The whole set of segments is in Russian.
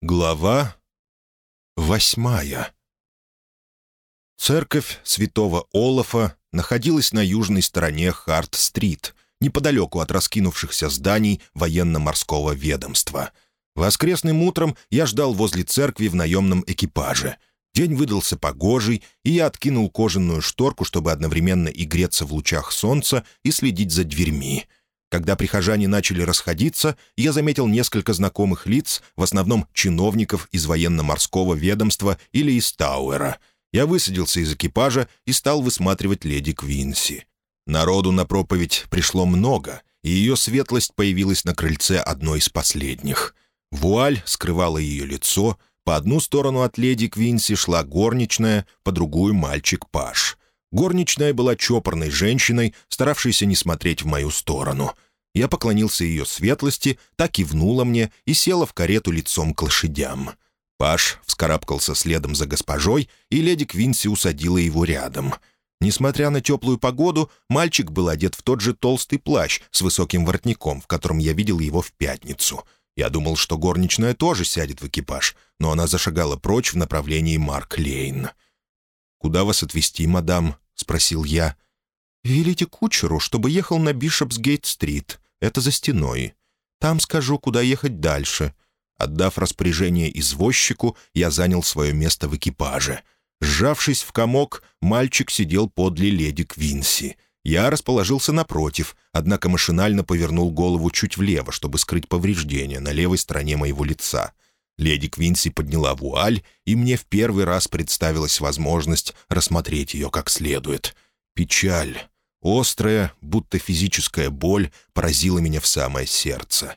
Глава восьмая Церковь святого Олафа находилась на южной стороне Харт-стрит, неподалеку от раскинувшихся зданий военно-морского ведомства. Воскресным утром я ждал возле церкви в наемном экипаже. День выдался погожий, и я откинул кожаную шторку, чтобы одновременно и греться в лучах солнца, и следить за дверьми — когда прихожане начали расходиться, я заметил несколько знакомых лиц, в основном чиновников из военно-морского ведомства или из Тауэра. Я высадился из экипажа и стал высматривать леди Квинси. Народу на проповедь пришло много, и ее светлость появилась на крыльце одной из последних. Вуаль скрывала ее лицо, по одну сторону от леди Квинси шла горничная, по другую — мальчик-паш. Горничная была чопорной женщиной, старавшейся не смотреть в мою сторону. Я поклонился ее светлости, так и внула мне и села в карету лицом к лошадям. Паш вскарабкался следом за госпожой, и леди Квинси усадила его рядом. Несмотря на теплую погоду, мальчик был одет в тот же толстый плащ с высоким воротником, в котором я видел его в пятницу. Я думал, что горничная тоже сядет в экипаж, но она зашагала прочь в направлении Марк-Лейн. «Куда вас отвезти, мадам?» — спросил я. «Велите кучеру, чтобы ехал на Бишопсгейт-стрит. Это за стеной. Там скажу, куда ехать дальше». Отдав распоряжение извозчику, я занял свое место в экипаже. Сжавшись в комок, мальчик сидел подле леди Квинси. Я расположился напротив, однако машинально повернул голову чуть влево, чтобы скрыть повреждения на левой стороне моего лица — Леди Квинси подняла вуаль, и мне в первый раз представилась возможность рассмотреть ее как следует. Печаль, острая, будто физическая боль, поразила меня в самое сердце.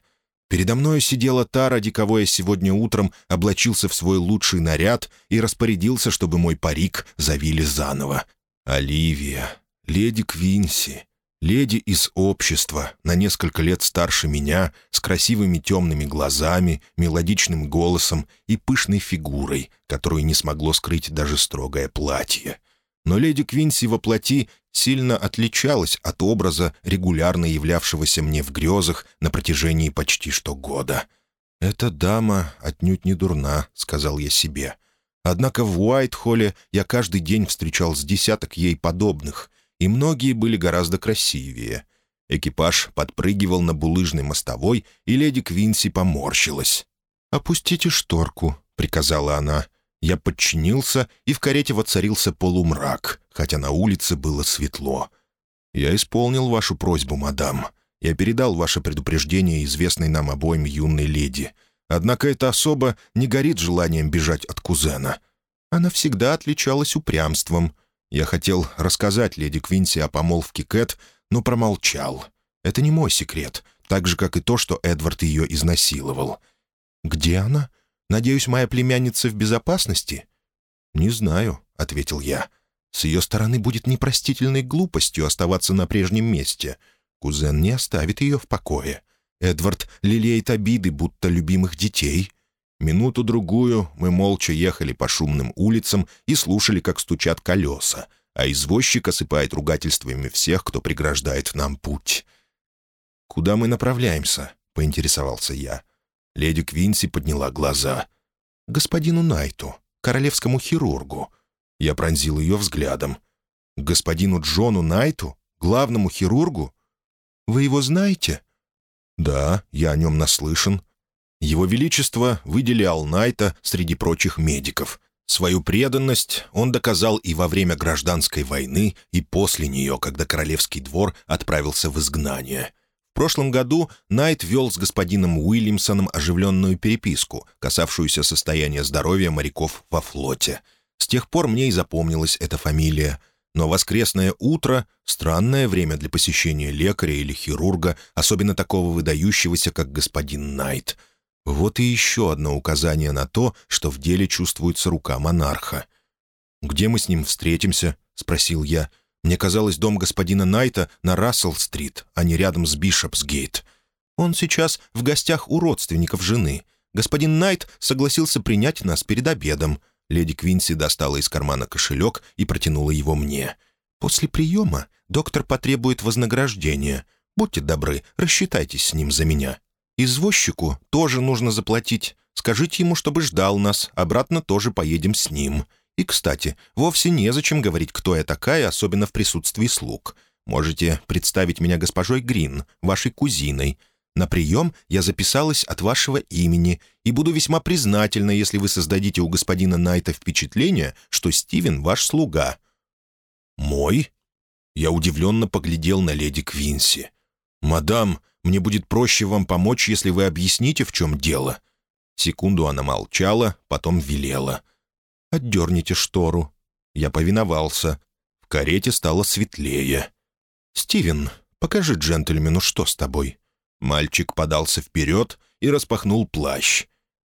Передо мною сидела та, ради кого я сегодня утром облачился в свой лучший наряд и распорядился, чтобы мой парик завили заново. Оливия, леди Квинси, Леди из общества, на несколько лет старше меня, с красивыми темными глазами, мелодичным голосом и пышной фигурой, которую не смогло скрыть даже строгое платье. Но леди Квинси во плоти сильно отличалась от образа, регулярно являвшегося мне в грезах на протяжении почти что года. «Эта дама отнюдь не дурна», — сказал я себе. Однако в Уайт-Холле я каждый день встречал с десяток ей подобных — и многие были гораздо красивее. Экипаж подпрыгивал на булыжной мостовой, и леди Квинси поморщилась. «Опустите шторку», — приказала она. Я подчинился, и в карете воцарился полумрак, хотя на улице было светло. «Я исполнил вашу просьбу, мадам. Я передал ваше предупреждение известной нам обоим юной леди. Однако эта особа не горит желанием бежать от кузена. Она всегда отличалась упрямством. Я хотел рассказать леди Квинси о помолвке Кэт, но промолчал. Это не мой секрет, так же, как и то, что Эдвард ее изнасиловал. «Где она? Надеюсь, моя племянница в безопасности?» «Не знаю», — ответил я. «С ее стороны будет непростительной глупостью оставаться на прежнем месте. Кузен не оставит ее в покое. Эдвард лелеет обиды, будто любимых детей». Минуту-другую мы молча ехали по шумным улицам и слушали, как стучат колеса, а извозчик осыпает ругательствами всех, кто преграждает нам путь. «Куда мы направляемся?» — поинтересовался я. Леди Квинси подняла глаза. «Господину Найту, королевскому хирургу». Я пронзил ее взглядом. «Господину Джону Найту? Главному хирургу? Вы его знаете?» «Да, я о нем наслышан. Его Величество выделял Найта среди прочих медиков. Свою преданность он доказал и во время гражданской войны, и после нее, когда Королевский двор отправился в изгнание. В прошлом году Найт вел с господином Уильямсоном оживленную переписку, касавшуюся состояния здоровья моряков во флоте. С тех пор мне и запомнилась эта фамилия. Но воскресное утро — странное время для посещения лекаря или хирурга, особенно такого выдающегося, как господин Найт — вот и еще одно указание на то, что в деле чувствуется рука монарха. «Где мы с ним встретимся?» — спросил я. «Мне казалось, дом господина Найта на Рассел-стрит, а не рядом с Бишопсгейт. Он сейчас в гостях у родственников жены. Господин Найт согласился принять нас перед обедом». Леди Квинси достала из кармана кошелек и протянула его мне. «После приема доктор потребует вознаграждения. Будьте добры, рассчитайтесь с ним за меня». «Извозчику тоже нужно заплатить», — Скажите ему, чтобы ждал нас, обратно тоже поедем с ним. И, кстати, вовсе незачем говорить, кто я такая, особенно в присутствии слуг. Можете представить меня госпожой Грин, вашей кузиной. На прием я записалась от вашего имени и буду весьма признательна, если вы создадите у господина Найта впечатление, что Стивен ваш слуга». «Мой?» Я удивленно поглядел на леди Квинси. «Мадам, мне будет проще вам помочь, если вы объясните, в чем дело». Секунду она молчала, потом велела. «Отдерните штору». Я повиновался. В карете стало светлее. «Стивен, покажи джентльмену, что с тобой». Мальчик подался вперед и распахнул плащ.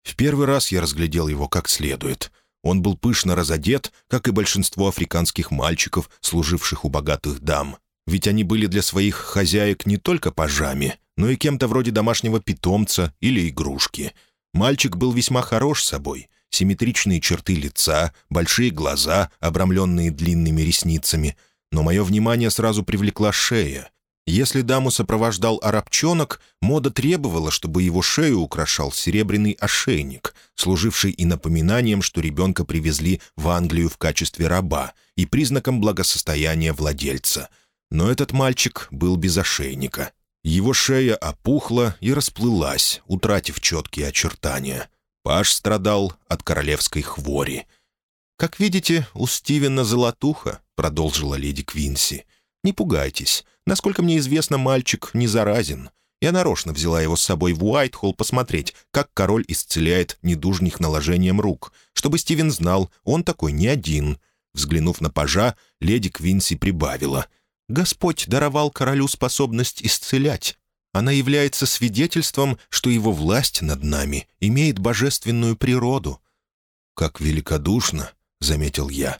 В первый раз я разглядел его как следует. Он был пышно разодет, как и большинство африканских мальчиков, служивших у богатых дам. Ведь они были для своих хозяек не только пажами, но и кем-то вроде домашнего питомца или игрушки. Мальчик был весьма хорош собой. Симметричные черты лица, большие глаза, обрамленные длинными ресницами. Но мое внимание сразу привлекла шея. Если даму сопровождал арабчонок, мода требовала, чтобы его шею украшал серебряный ошейник, служивший и напоминанием, что ребенка привезли в Англию в качестве раба и признаком благосостояния владельца. Но этот мальчик был без ошейника. Его шея опухла и расплылась, утратив четкие очертания. Паш страдал от королевской хвори. «Как видите, у Стивена золотуха», — продолжила леди Квинси. «Не пугайтесь. Насколько мне известно, мальчик не заразен. Я нарочно взяла его с собой в Уайтхолл посмотреть, как король исцеляет недужних наложением рук, чтобы Стивен знал, он такой не один». Взглянув на пажа, леди Квинси прибавила. «Господь даровал королю способность исцелять. Она является свидетельством, что его власть над нами имеет божественную природу». «Как великодушно», — заметил я.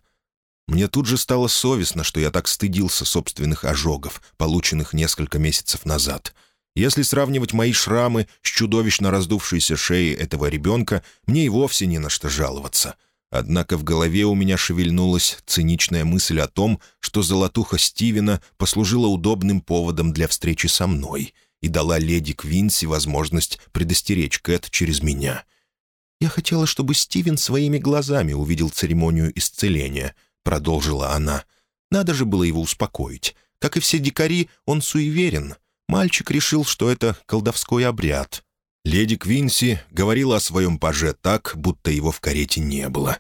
Мне тут же стало совестно, что я так стыдился собственных ожогов, полученных несколько месяцев назад. Если сравнивать мои шрамы с чудовищно раздувшейся шеей этого ребенка, мне и вовсе не на что жаловаться. Однако в голове у меня шевельнулась циничная мысль о том, что золотуха Стивена послужила удобным поводом для встречи со мной и дала леди Квинси возможность предостеречь Кэт через меня. Я хотела, чтобы Стивен своими глазами увидел церемонию исцеления — продолжила она. «Надо же было его успокоить. Как и все дикари, он суеверен. Мальчик решил, что это колдовской обряд». Леди Квинси говорила о своем паже так, будто его в карете не было.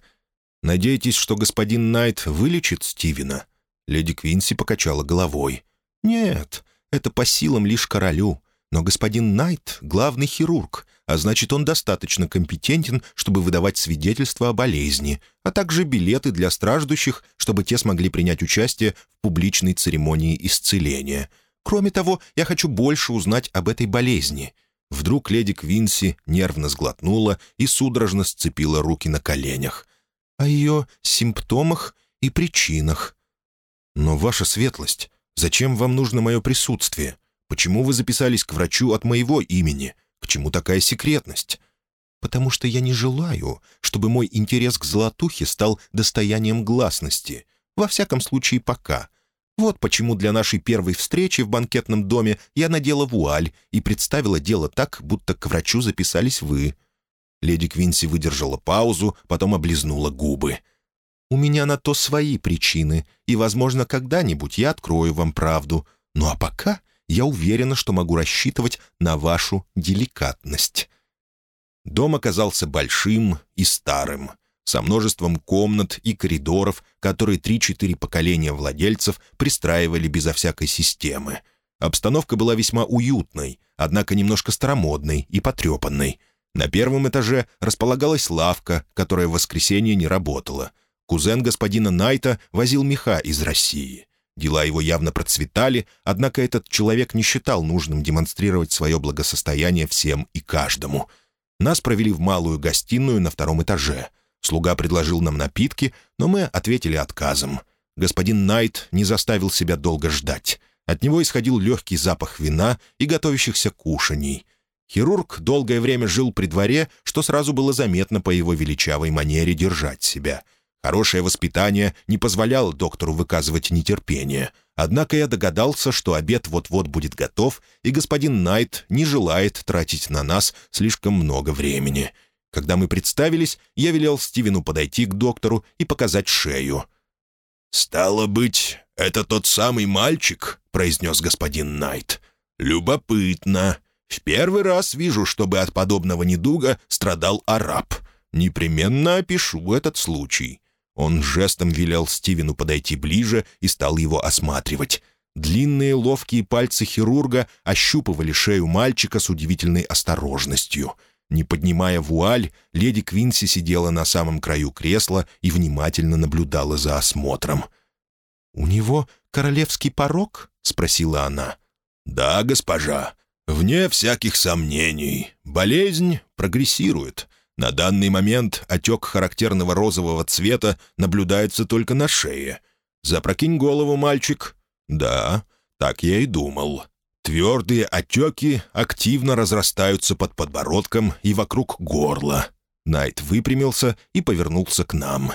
«Надеетесь, что господин Найт вылечит Стивена?» Леди Квинси покачала головой. «Нет, это по силам лишь королю. Но господин Найт — главный хирург, а значит, он достаточно компетентен, чтобы выдавать свидетельства о болезни, а также билеты для страждущих, чтобы те смогли принять участие в публичной церемонии исцеления. Кроме того, я хочу больше узнать об этой болезни». Вдруг леди Квинси нервно сглотнула и судорожно сцепила руки на коленях. «О ее симптомах и причинах». «Но ваша светлость, зачем вам нужно мое присутствие? Почему вы записались к врачу от моего имени? К чему такая секретность?» «Потому что я не желаю, чтобы мой интерес к золотухе стал достоянием гласности. Во всяком случае, пока. Вот почему для нашей первой встречи в банкетном доме я надела вуаль и представила дело так, будто к врачу записались вы». Леди Квинси выдержала паузу, потом облизнула губы. «У меня на то свои причины, и, возможно, когда-нибудь я открою вам правду. Ну а пока я уверена, что могу рассчитывать на вашу деликатность». Дом оказался большим и старым, со множеством комнат и коридоров, которые три-четыре поколения владельцев пристраивали безо всякой системы. Обстановка была весьма уютной, однако немножко старомодной и потрепанной. На первом этаже располагалась лавка, которая в воскресенье не работала. Кузен господина Найта возил меха из России. Дела его явно процветали, однако этот человек не считал нужным демонстрировать свое благосостояние всем и каждому. Нас провели в малую гостиную на втором этаже. Слуга предложил нам напитки, но мы ответили отказом. Господин Найт не заставил себя долго ждать. От него исходил легкий запах вина и готовящихся кушаний. Хирург долгое время жил при дворе, что сразу было заметно по его величавой манере держать себя — Хорошее воспитание не позволяло доктору выказывать нетерпение. Однако я догадался, что обед вот-вот будет готов, и господин Найт не желает тратить на нас слишком много времени. Когда мы представились, я велел Стивену подойти к доктору и показать шею. «Стало быть, это тот самый мальчик», — произнес господин Найт. «Любопытно. В первый раз вижу, чтобы от подобного недуга страдал араб. Непременно опишу этот случай». Он жестом велел Стивену подойти ближе и стал его осматривать. Длинные ловкие пальцы хирурга ощупывали шею мальчика с удивительной осторожностью. Не поднимая вуаль, леди Квинси сидела на самом краю кресла и внимательно наблюдала за осмотром. «У него королевский порог?» — спросила она. «Да, госпожа. Вне всяких сомнений. Болезнь прогрессирует. На данный момент отек характерного розового цвета наблюдается только на шее. Запрокинь голову, мальчик. Да, так я и думал. Твердые отеки активно разрастаются под подбородком и вокруг горла. Найт выпрямился и повернулся к нам.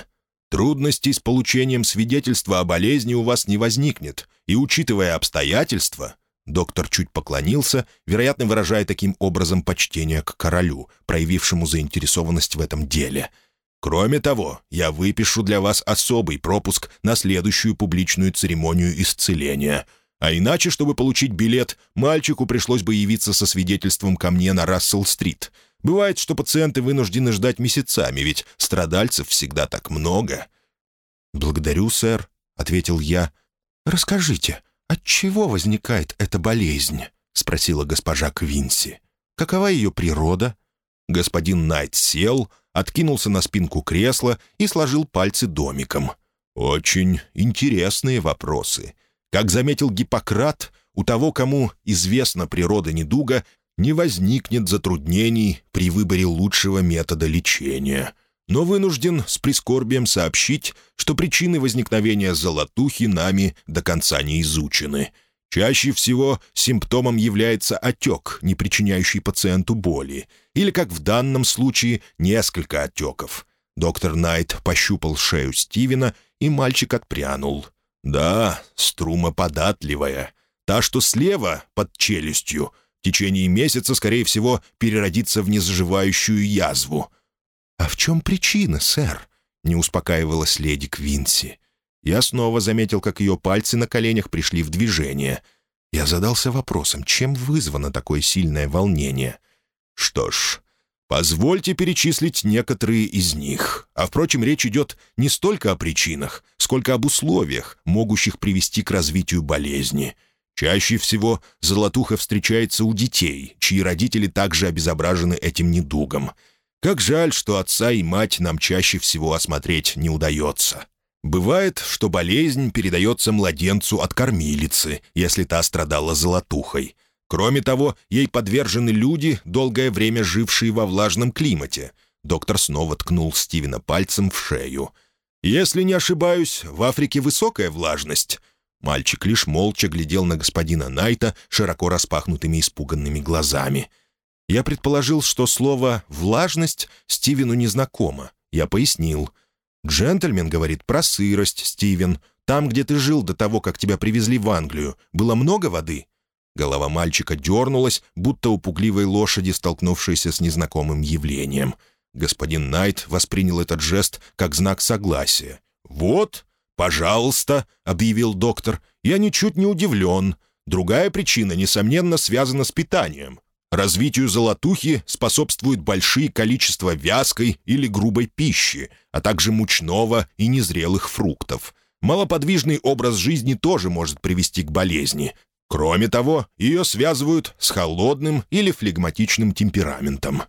Трудностей с получением свидетельства о болезни у вас не возникнет, и, учитывая обстоятельства, Доктор чуть поклонился, вероятно, выражая таким образом почтение к королю, проявившему заинтересованность в этом деле. «Кроме того, я выпишу для вас особый пропуск на следующую публичную церемонию исцеления. А иначе, чтобы получить билет, мальчику пришлось бы явиться со свидетельством ко мне на Рассел-стрит. Бывает, что пациенты вынуждены ждать месяцами, ведь страдальцев всегда так много». «Благодарю, сэр», — ответил я. «Расскажите, «От чего возникает эта болезнь?» — спросила госпожа Квинси. «Какова ее природа?» Господин Найт сел, откинулся на спинку кресла и сложил пальцы домиком. «Очень интересные вопросы. Как заметил Гиппократ, у того, кому известна природа недуга, не возникнет затруднений при выборе лучшего метода лечения но вынужден с прискорбием сообщить, что причины возникновения золотухи нами до конца не изучены. Чаще всего симптомом является отек, не причиняющий пациенту боли, или, как в данном случае, несколько отеков. Доктор Найт пощупал шею Стивена, и мальчик отпрянул. «Да, струма податливая. Та, что слева, под челюстью, в течение месяца, скорее всего, переродится в незаживающую язву. «А в чем причина, сэр?» — не успокаивалась леди Квинси. Я снова заметил, как ее пальцы на коленях пришли в движение. Я задался вопросом, чем вызвано такое сильное волнение. «Что ж, позвольте перечислить некоторые из них. А, впрочем, речь идет не столько о причинах, сколько об условиях, могущих привести к развитию болезни». Чаще всего золотуха встречается у детей, чьи родители также обезображены этим недугом. Как жаль, что отца и мать нам чаще всего осмотреть не удается. Бывает, что болезнь передается младенцу от кормилицы, если та страдала золотухой. Кроме того, ей подвержены люди, долгое время жившие во влажном климате. Доктор снова ткнул Стивена пальцем в шею. «Если не ошибаюсь, в Африке высокая влажность». Мальчик лишь молча глядел на господина Найта широко распахнутыми испуганными глазами — я предположил, что слово «влажность» Стивену незнакомо. Я пояснил. «Джентльмен говорит про сырость, Стивен. Там, где ты жил до того, как тебя привезли в Англию, было много воды?» Голова мальчика дернулась, будто у пугливой лошади, столкнувшейся с незнакомым явлением. Господин Найт воспринял этот жест как знак согласия. «Вот, пожалуйста», — объявил доктор, — «я ничуть не удивлен. Другая причина, несомненно, связана с питанием. Развитию золотухи способствует большие количество вязкой или грубой пищи, а также мучного и незрелых фруктов. Малоподвижный образ жизни тоже может привести к болезни. Кроме того, ее связывают с холодным или флегматичным темпераментом.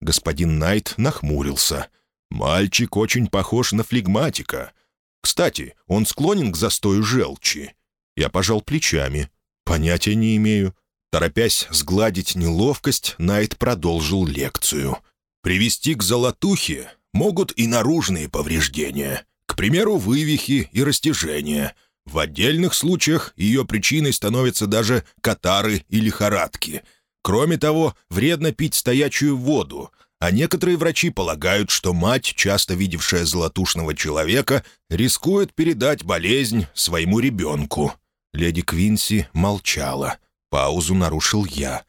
Господин Найт нахмурился. «Мальчик очень похож на флегматика. Кстати, он склонен к застою желчи». Я пожал плечами. «Понятия не имею. Торопясь сгладить неловкость, Найт продолжил лекцию. «Привести к золотухе могут и наружные повреждения, к примеру, вывихи и растяжения. В отдельных случаях ее причиной становятся даже катары и лихорадки. Кроме того, вредно пить стоячую воду, а некоторые врачи полагают, что мать, часто видевшая золотушного человека, рискует передать болезнь своему ребенку». Леди Квинси молчала. Паузу нарушил я.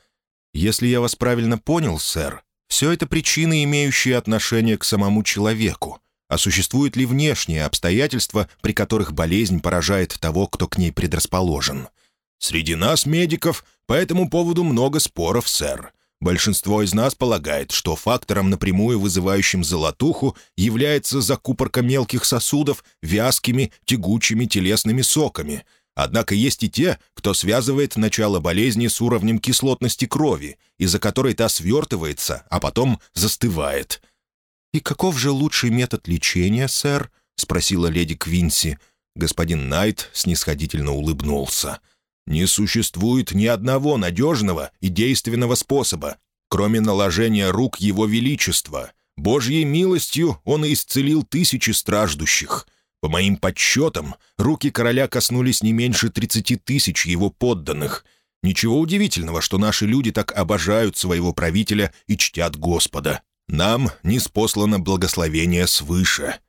«Если я вас правильно понял, сэр, Все это причины, имеющие отношение к самому человеку. А существуют ли внешние обстоятельства, при которых болезнь поражает того, кто к ней предрасположен? Среди нас, медиков, по этому поводу много споров, сэр. Большинство из нас полагает, что фактором, напрямую вызывающим золотуху, является закупорка мелких сосудов вязкими, тягучими телесными соками. Однако есть и те, кто связывает начало болезни с уровнем кислотности крови, из-за которой та свертывается, а потом застывает. «И каков же лучший метод лечения, сэр?» — спросила леди Квинси. Господин Найт снисходительно улыбнулся. — не существует ни одного надежного и действенного способа, кроме наложения рук Его Величества. Божьей милостью он исцелил тысячи страждущих. По моим подсчетам, руки короля коснулись не меньше тридцати тысяч его подданных. Ничего удивительного, что наши люди так обожают своего правителя и чтят Господа. Нам не спослано благословение свыше».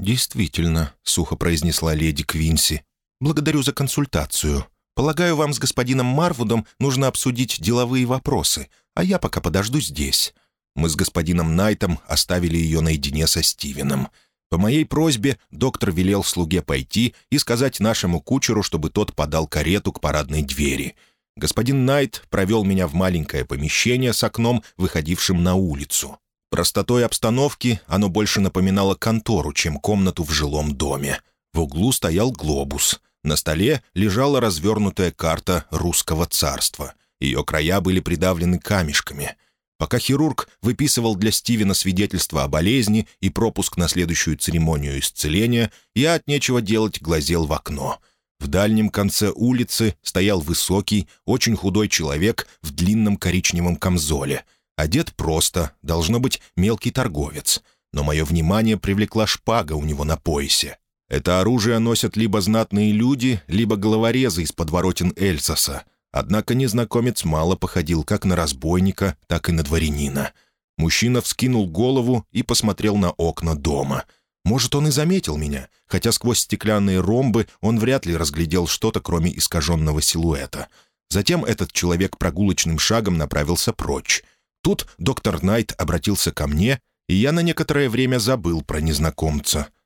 «Действительно», — сухо произнесла леди Квинси. «Благодарю за консультацию. Полагаю, вам с господином Марвудом нужно обсудить деловые вопросы, а я пока подожду здесь». Мы с господином Найтом оставили ее наедине со Стивеном. По моей просьбе доктор велел слуге пойти и сказать нашему кучеру, чтобы тот подал карету к парадной двери. Господин Найт провел меня в маленькое помещение с окном, выходившим на улицу. Простотой обстановки оно больше напоминало контору, чем комнату в жилом доме. В углу стоял глобус — на столе лежала развернутая карта русского царства. Ее края были придавлены камешками. Пока хирург выписывал для Стивена свидетельство о болезни и пропуск на следующую церемонию исцеления, я от нечего делать глазел в окно. В дальнем конце улицы стоял высокий, очень худой человек в длинном коричневом камзоле. Одет просто, должно быть, мелкий торговец. Но мое внимание привлекла шпага у него на поясе. Это оружие носят либо знатные люди, либо головорезы из подворотен Эльсаса. Однако незнакомец мало походил как на разбойника, так и на дворянина. Мужчина вскинул голову и посмотрел на окна дома. Может, он и заметил меня, хотя сквозь стеклянные ромбы он вряд ли разглядел что-то, кроме искаженного силуэта. Затем этот человек прогулочным шагом направился прочь. Тут доктор Найт обратился ко мне, и я на некоторое время забыл про незнакомца —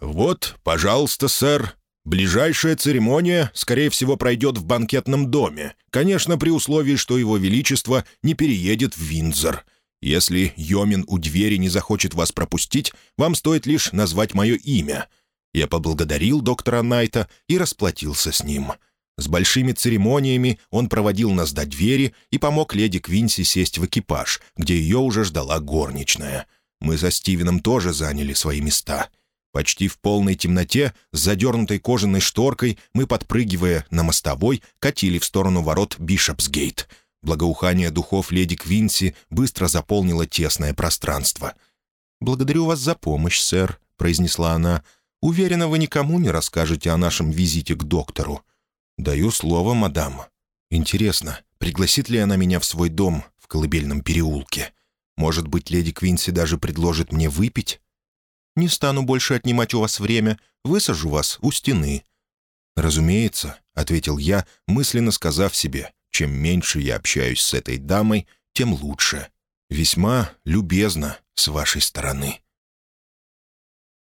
«Вот, пожалуйста, сэр. Ближайшая церемония, скорее всего, пройдет в банкетном доме. Конечно, при условии, что его величество не переедет в Виндзор. Если Йомин у двери не захочет вас пропустить, вам стоит лишь назвать мое имя». Я поблагодарил доктора Найта и расплатился с ним. С большими церемониями он проводил нас до двери и помог леди Квинси сесть в экипаж, где ее уже ждала горничная. Мы со Стивеном тоже заняли свои места — Почти в полной темноте, с задернутой кожаной шторкой, мы, подпрыгивая на мостовой, катили в сторону ворот Бишопсгейт. Благоухание духов леди Квинси быстро заполнило тесное пространство. «Благодарю вас за помощь, сэр», — произнесла она. «Уверена, вы никому не расскажете о нашем визите к доктору». «Даю слово, мадам. Интересно, пригласит ли она меня в свой дом в колыбельном переулке? Может быть, леди Квинси даже предложит мне выпить?» Не стану больше отнимать у вас время, высажу вас у стены». «Разумеется», — ответил я, мысленно сказав себе, «чем меньше я общаюсь с этой дамой, тем лучше. Весьма любезно с вашей стороны».